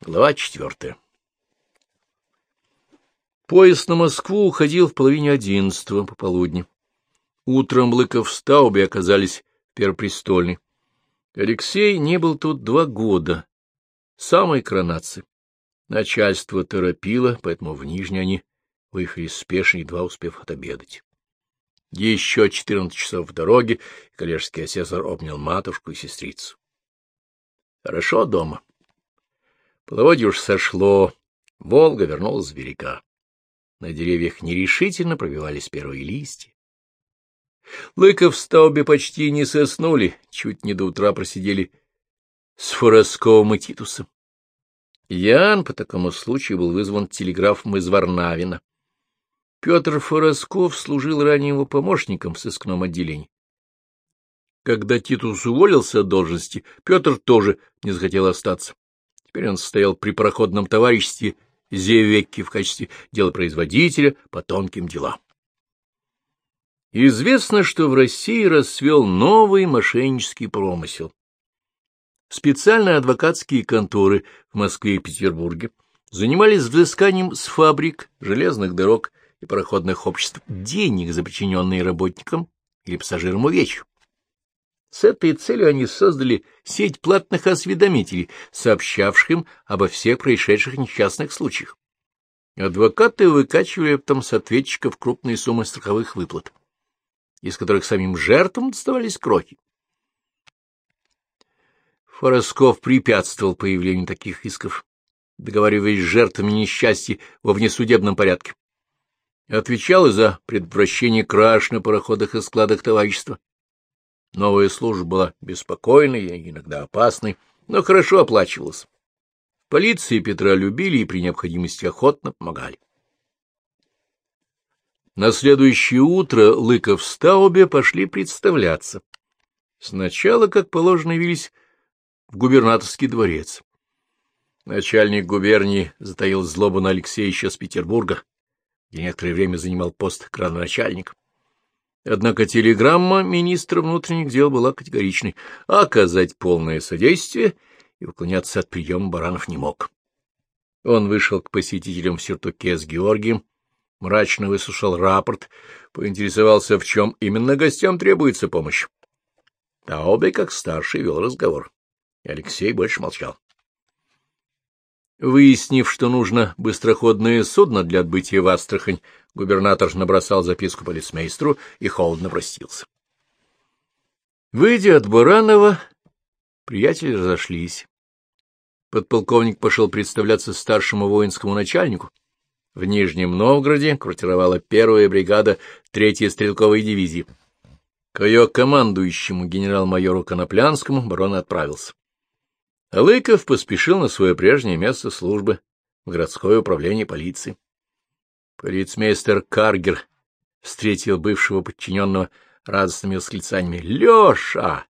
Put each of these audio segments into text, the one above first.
Глава четвертая. Поезд на Москву уходил в половине одиннадцатого пополудни. Утром Лыков с Тауби оказались в Первопрестольной. Алексей не был тут два года, самой коронации. Начальство торопило, поэтому в Нижний они выехали спешно, едва успев отобедать. Еще четырнадцать часов в дороге, коллежский асессор обнял матушку и сестрицу. Хорошо дома. Половодье уж сошло, Волга вернулась в берега. На деревьях нерешительно пробивались первые листья. Лыков в стаубе почти не соснули, чуть не до утра просидели с Форосковым и Титусом. Ян по такому случаю был вызван телеграфом из Варнавина. Петр Форосков служил ранее его помощником в сыскном отделении. Когда Титус уволился от должности, Петр тоже не захотел остаться. Теперь он стоял при проходном товариществе Зевекки в качестве делопроизводителя по тонким делам. Известно, что в России расцвел новый мошеннический промысел. Специальные адвокатские конторы в Москве и Петербурге занимались взысканием с фабрик, железных дорог и пароходных обществ денег за причиненные работникам или пассажирам увечью. С этой целью они создали сеть платных осведомителей, сообщавших им обо всех происшедших несчастных случаях. Адвокаты выкачивали потом с ответчиков крупные суммы страховых выплат, из которых самим жертвам доставались крохи. Форосков препятствовал появлению таких исков, договариваясь с жертвами несчастья во внесудебном порядке. Отвечал и за предотвращение краж на пароходах и складах товарищества, Новая служба была беспокойной и иногда опасной, но хорошо оплачивалась. Полиции Петра любили и при необходимости охотно помогали. На следующее утро Лыков с Таубе пошли представляться. Сначала, как положено, явились в губернаторский дворец. Начальник губернии затаил злобу на Алексея еще с Петербурга, где некоторое время занимал пост градоначальника. Однако телеграмма министра внутренних дел была категоричной. Оказать полное содействие и уклоняться от приема баранов не мог. Он вышел к посетителям в сюртуке с Георгием, мрачно выслушал рапорт, поинтересовался, в чем именно гостям требуется помощь. Таубе, как старший, вел разговор, Алексей больше молчал. Выяснив, что нужно быстроходное судно для отбытия в Астрахань, губернатор набросал записку полицмейстру и холодно простился. Выйдя от Баранова, приятели разошлись. Подполковник пошел представляться старшему воинскому начальнику. В Нижнем Новгороде квартировала первая бригада третьей стрелковой дивизии. К ее командующему генерал-майору Коноплянскому барон отправился. Лыков поспешил на свое прежнее место службы в городское управление полиции. Полицмейстер Каргер встретил бывшего подчиненного радостными восклицаниями. — Леша!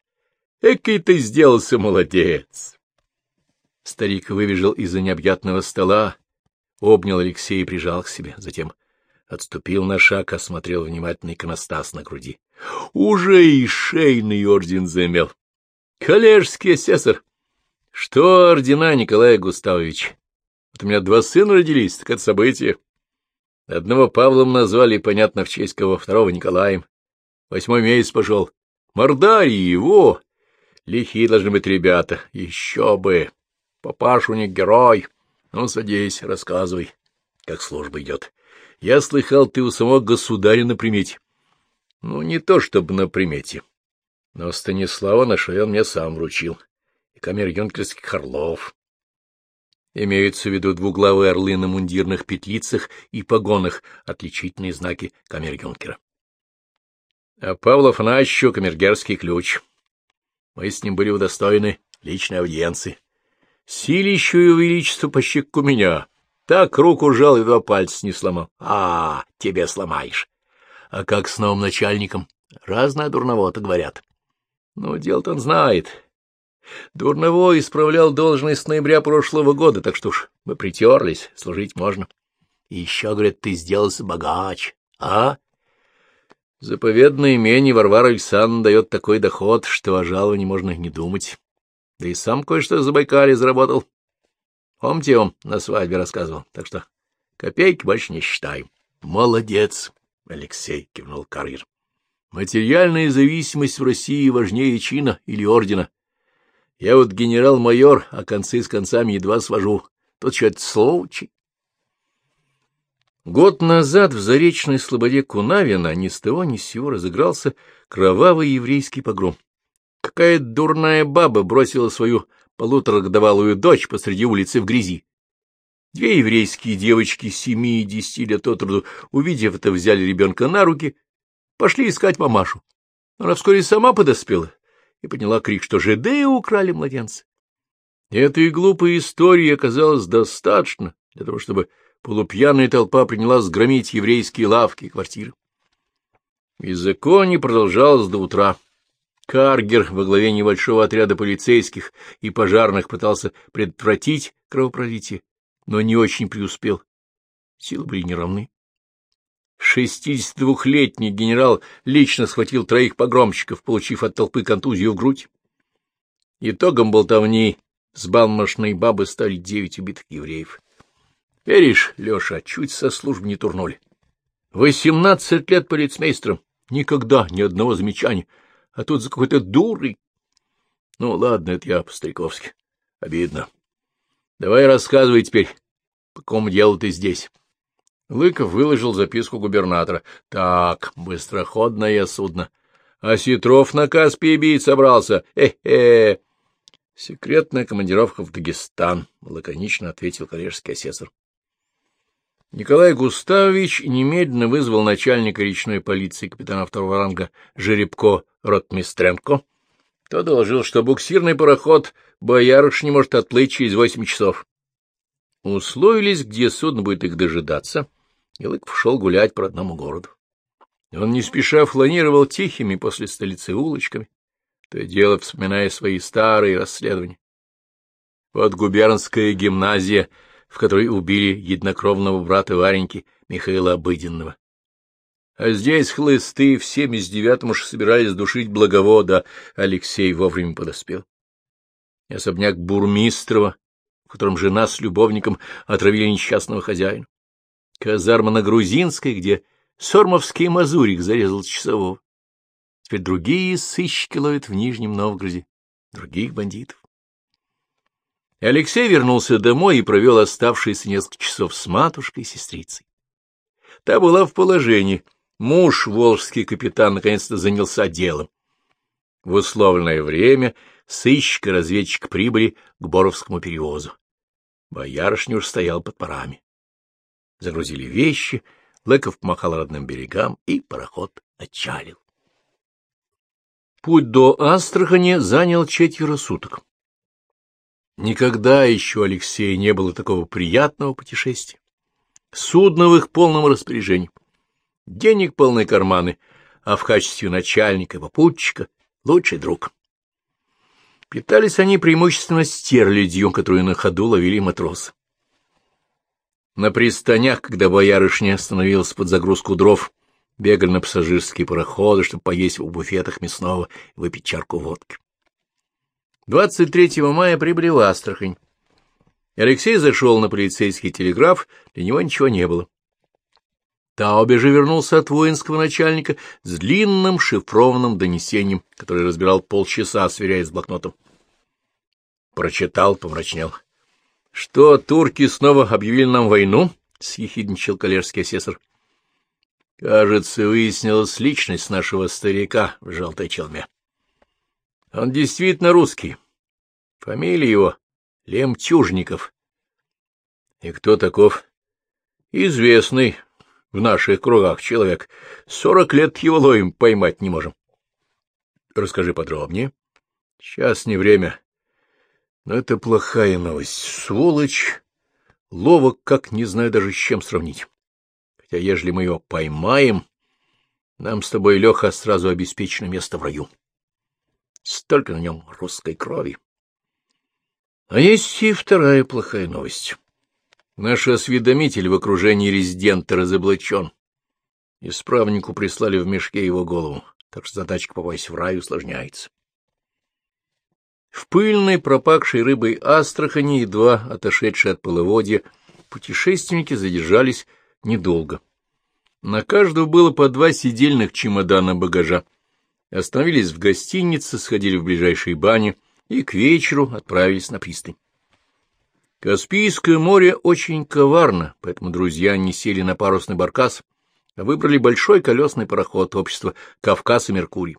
Экий ты сделался молодец! Старик выбежал из-за необъятного стола, обнял Алексея и прижал к себе, затем отступил на шаг, осмотрел внимательный иконостас на груди. Уже и шейный орден заимел. Коллежский асессор! Что ордена, Николай Густавович? Вот у меня два сына родились, так это событие. Одного Павлом назвали, понятно, в честь кого, второго Николаем. Восьмой месяц пошел. Мордарий его! Лихие должны быть ребята. Еще бы! Папаша у них герой. Ну, садись, рассказывай, как служба идет. Я слыхал, ты у самого государя на примете. Ну, не то чтобы на примете. Но Станислава на шее он мне сам вручил и камер-юнкерских орлов. Имеются в виду двуглавые орлы на мундирных петлицах и погонах, отличительные знаки камер-юнкера. А Павла Афанасьевичу камергерский ключ. Мы с ним были удостоены личной аудиенции. Силищу и величество по щеку меня. Так руку жал и два пальца не сломал. А, тебе сломаешь. А как с новым начальником? Разное дурновато говорят. Ну, дело-то он знает. Дурново исправлял должность с ноября прошлого года, так что уж мы притерлись, служить можно. И еще, говорят, ты сделался богач, а? Заповедное имение Варвара Александровна дает такой доход, что о жаловании можно не думать. Да и сам кое-что за Байкале заработал. Помните, он на свадьбе рассказывал, так что копейки больше не считаем. — Молодец, — Алексей кивнул Карьер. — Материальная зависимость в России важнее чина или ордена. Я вот генерал-майор, а концы с концами едва свожу. Тут что-то случай. Год назад в заречной слободе Кунавина ни с того ни с сего разыгрался кровавый еврейский погром. Какая дурная баба бросила свою полуторагодовалую дочь посреди улицы в грязи. Две еврейские девочки семи и десяти лет от роду, увидев это, взяли ребенка на руки, пошли искать мамашу. Она вскоре сама подоспела и подняла крик, что жиды украли младенца. Этой глупой истории оказалось достаточно для того, чтобы полупьяная толпа приняла сгромить еврейские лавки и квартиры. Беззаконие продолжалось до утра. Каргер во главе небольшого отряда полицейских и пожарных пытался предотвратить кровопролитие, но не очень преуспел. Силы были неравны. Шестидесятидвухлетний генерал лично схватил троих погромщиков, получив от толпы контузию в грудь. Итогом болтовни с балмошной бабы стали девять убитых евреев. Веришь, Леша, чуть со службы не турнули. Восемнадцать лет полицмейстером, никогда ни одного замечания, а тут за какой-то дурой. Ну, ладно, это я по-стариковски. Обидно. Давай рассказывай теперь, по какому делу ты здесь. Лыков выложил записку губернатора. Так, быстроходное судно. А Ситров на Каспий бить собрался. Э-э! Секретная командировка в Дагестан, — лаконично ответил коллежский асессор. Николай Густавович немедленно вызвал начальника речной полиции капитана второго ранга Жеребко Ротмистренко. Тот доложил, что буксирный пароход «Боярыш» не может отплыть через восемь часов. Условились, где судно будет их дожидаться, и Лыков шел гулять по родному городу. Он не спеша фланировал тихими после столицы улочками, то и дело вспоминая свои старые расследования. Вот губернская гимназия, в которой убили еднокровного брата Вареньки Михаила Обыденного. А здесь хлысты в 79-м уж собирались душить благовода, Алексей вовремя подоспел. Особняк Бурмистрова, в котором жена с любовником отравили несчастного хозяина. Казарма на Грузинской, где сормовский мазурик зарезал часового. Теперь другие сыщики ловят в Нижнем Новгороде других бандитов. Алексей вернулся домой и провел оставшиеся несколько часов с матушкой и сестрицей. Та была в положении. Муж, волжский капитан, наконец-то занялся делом. В условленное время сыщик и разведчик прибыли к Боровскому перевозу. Боярышня уж стоял под парами. Загрузили вещи, Лыков помахал родным берегам, и пароход отчалил. Путь до Астрахани занял четверо суток. Никогда еще Алексею не было такого приятного путешествия. Судно в их полном распоряжении. Денег полные карманы, а в качестве начальника попутчика лучший друг. Питались они преимущественно стерлядью, которую на ходу ловили матросы. На пристанях, когда боярышня остановилась под загрузку дров, бегали на пассажирские пароходы, чтобы поесть в буфетах мясного и выпить чарку водки. 23 мая прибыли в Астрахань. Алексей зашел на полицейский телеграф, для него ничего не было. Таубе же вернулся от воинского начальника с длинным шифрованным донесением, который разбирал полчаса, сверяясь с блокнотом. Прочитал, помрачнел. — Что, турки снова объявили нам войну? — съехидничал коллежский асессор. — Кажется, выяснилась личность нашего старика в желтой челме. Он действительно русский. Фамилия его — Лемтюжников. И кто таков? Известный в наших кругах человек. Сорок лет его ловим, поймать не можем. Расскажи подробнее. Сейчас не время. Это плохая новость. Сволочь! Ловок, как не знаю даже с чем сравнить. Хотя, ежели мы его поймаем, нам с тобой, Леха, сразу обеспечено место в раю. Столько на нем русской крови. А есть и вторая плохая новость. Наш осведомитель в окружении резидента разоблачен. Исправнику прислали в мешке его голову, так что задачка попасть в рай усложняется. В пыльной, пропахшей рыбой Астрахани, едва отошедшей от половодья, путешественники задержались недолго. На каждого было по два сидельных чемодана багажа. Остановились в гостинице, сходили в ближайшие бани и к вечеру отправились на пристань. Каспийское море очень коварно, поэтому друзья не сели на парусный баркас, а выбрали большой колесный пароход общества «Кавказ и Меркурий».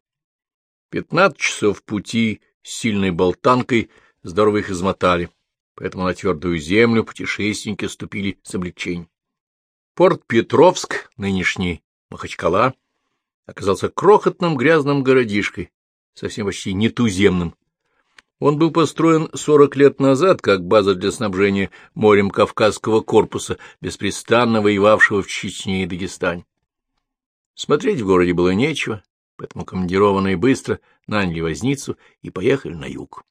Пятнадцать часов пути сильной болтанкой здорово их измотали, поэтому на твердую землю путешественники ступили с облегчением. Порт Петровск, нынешний Махачкала, оказался крохотным грязным городишкой, совсем почти нетуземным. Он был построен 40 лет назад как база для снабжения морем Кавказского корпуса, беспрестанно воевавшего в Чечне и Дагестане. Смотреть в городе было нечего, поэтому командированные быстро наняли возницу и поехали на юг.